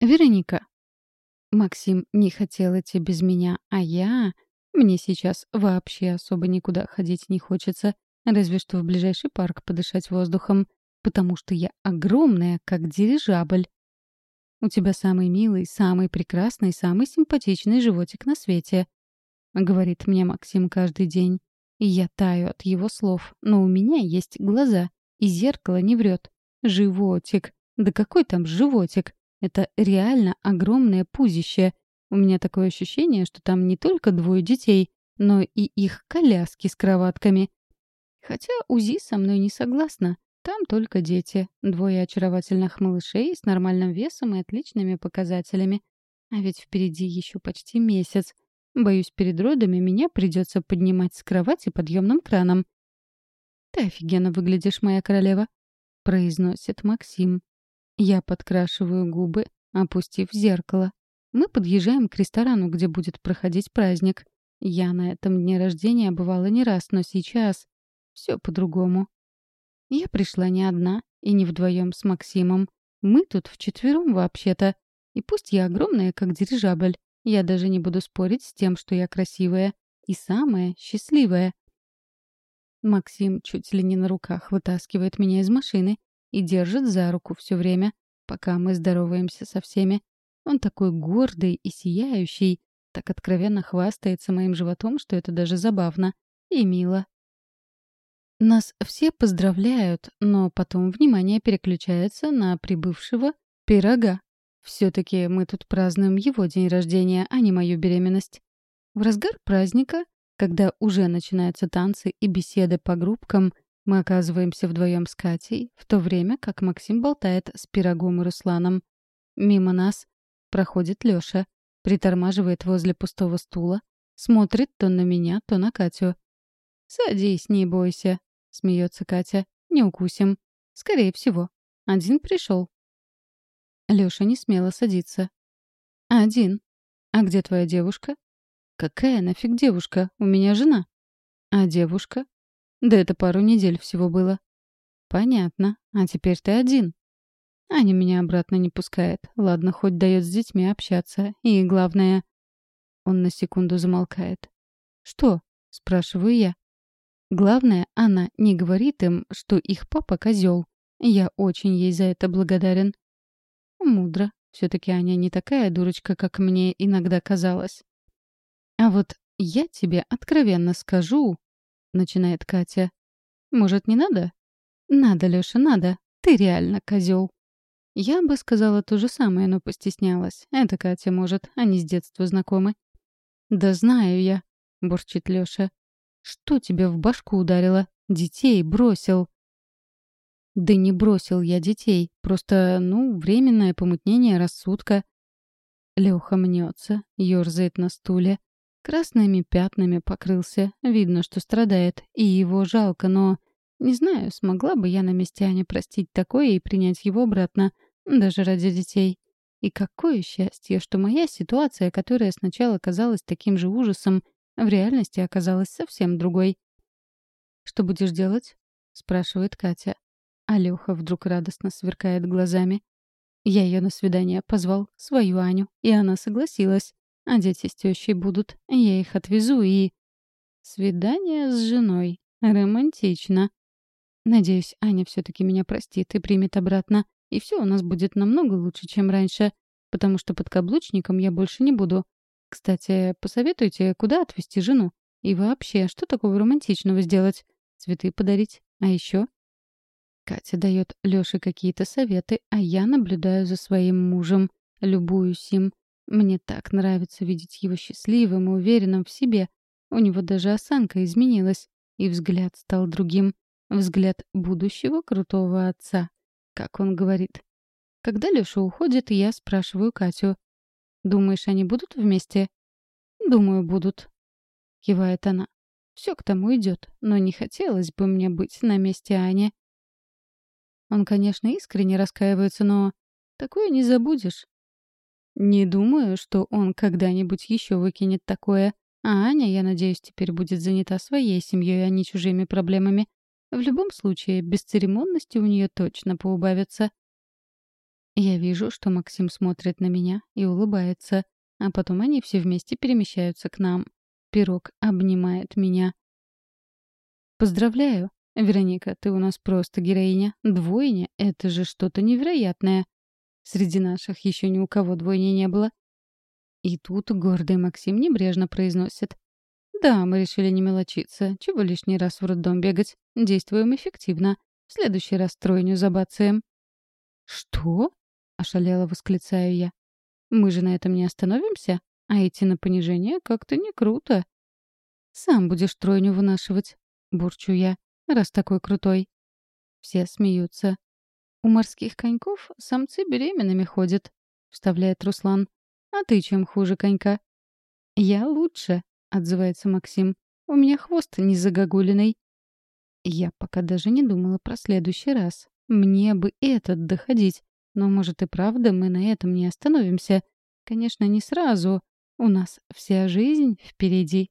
Вероника. Максим не хотел идти без меня, а я... Мне сейчас вообще особо никуда ходить не хочется, разве что в ближайший парк подышать воздухом, потому что я огромная, как дирижабль. У тебя самый милый, самый прекрасный, самый симпатичный животик на свете. Говорит мне Максим каждый день. И я таю от его слов, но у меня есть глаза, и зеркало не врет. Животик. Да какой там животик? Это реально огромное пузище. У меня такое ощущение, что там не только двое детей, но и их коляски с кроватками. Хотя УЗИ со мной не согласна. Там только дети. Двое очаровательных малышей с нормальным весом и отличными показателями. А ведь впереди еще почти месяц. Боюсь, перед родами меня придется поднимать с кровати подъемным краном. «Ты офигенно выглядишь, моя королева», — произносит Максим. Я подкрашиваю губы, опустив зеркало. Мы подъезжаем к ресторану, где будет проходить праздник. Я на этом дне рождения бывала не раз, но сейчас все по-другому. Я пришла не одна и не вдвоем с Максимом. Мы тут вчетвером вообще-то. И пусть я огромная, как дирижабль, я даже не буду спорить с тем, что я красивая и самая счастливая. Максим чуть ли не на руках вытаскивает меня из машины и держит за руку все время, пока мы здороваемся со всеми. Он такой гордый и сияющий, так откровенно хвастается моим животом, что это даже забавно и мило. Нас все поздравляют, но потом внимание переключается на прибывшего пирога. Все-таки мы тут празднуем его день рождения, а не мою беременность. В разгар праздника, когда уже начинаются танцы и беседы по группкам, мы оказываемся вдвоем с Катей, в то время как Максим болтает с Пирогом и Русланом. Мимо нас проходит Лёша, притормаживает возле пустого стула, смотрит то на меня, то на Катю. «Садись, не бойся», — смеется Катя. «Не укусим. Скорее всего. Один пришел. Лёша не смело садиться. «Один. А где твоя девушка?» «Какая нафиг девушка? У меня жена». «А девушка?» Да это пару недель всего было. Понятно. А теперь ты один. Аня меня обратно не пускает. Ладно, хоть дает с детьми общаться. И главное... Он на секунду замолкает. «Что?» — спрашиваю я. Главное, она не говорит им, что их папа козел. Я очень ей за это благодарен. Мудро. Все-таки Аня не такая дурочка, как мне иногда казалось. А вот я тебе откровенно скажу, — начинает Катя. «Может, не надо?» «Надо, Лёша, надо. Ты реально козёл». Я бы сказала то же самое, но постеснялась. Это Катя может, они с детства знакомы. «Да знаю я», — бурчит Лёша. «Что тебе в башку ударило? Детей бросил». «Да не бросил я детей. Просто, ну, временное помутнение рассудка». Лёха мнется, ёрзает на стуле. Красными пятнами покрылся. Видно, что страдает. И его жалко, но... Не знаю, смогла бы я на месте Ани простить такое и принять его обратно. Даже ради детей. И какое счастье, что моя ситуация, которая сначала казалась таким же ужасом, в реальности оказалась совсем другой. «Что будешь делать?» — спрашивает Катя. Алёха вдруг радостно сверкает глазами. Я ее на свидание позвал, свою Аню, и она согласилась. А дети с тещей будут. Я их отвезу и... Свидание с женой. Романтично. Надеюсь, Аня все-таки меня простит и примет обратно. И все у нас будет намного лучше, чем раньше. Потому что под каблучником я больше не буду. Кстати, посоветуйте, куда отвезти жену? И вообще, что такого романтичного сделать? Цветы подарить? А еще? Катя дает Лёше какие-то советы, а я наблюдаю за своим мужем, любуюсь им. Мне так нравится видеть его счастливым и уверенным в себе. У него даже осанка изменилась, и взгляд стал другим. Взгляд будущего крутого отца. Как он говорит. Когда Лёша уходит, я спрашиваю Катю. «Думаешь, они будут вместе?» «Думаю, будут», — кивает она. Все к тому идет, но не хотелось бы мне быть на месте Ани. Он, конечно, искренне раскаивается, но такое не забудешь. Не думаю, что он когда-нибудь еще выкинет такое. А Аня, я надеюсь, теперь будет занята своей семьей, а не чужими проблемами. В любом случае, бесцеремонности у нее точно поубавятся. Я вижу, что Максим смотрит на меня и улыбается, а потом они все вместе перемещаются к нам. Пирог обнимает меня. «Поздравляю! Вероника, ты у нас просто героиня. Двойня — это же что-то невероятное. Среди наших еще ни у кого двойни не было». И тут гордый Максим небрежно произносит. «Да, мы решили не мелочиться. Чего лишний раз в роддом бегать? Действуем эффективно. В следующий раз тройню забацаем». «Что?» — ошалело восклицаю я. «Мы же на этом не остановимся, а идти на понижение как-то не круто». «Сам будешь тройню вынашивать», — бурчу я, — «раз такой крутой». Все смеются. «У морских коньков самцы беременными ходят», — вставляет Руслан. «А ты чем хуже конька?» «Я лучше», — отзывается Максим. «У меня хвост не загогулиный». Я пока даже не думала про следующий раз. Мне бы этот доходить. Но, может, и правда мы на этом не остановимся. Конечно, не сразу. У нас вся жизнь впереди.